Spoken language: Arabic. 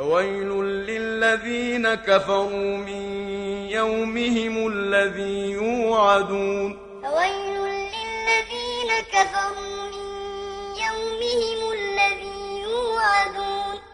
فويل للذين كفروا من يومهم الذي يوعدون فويل للذين كفروا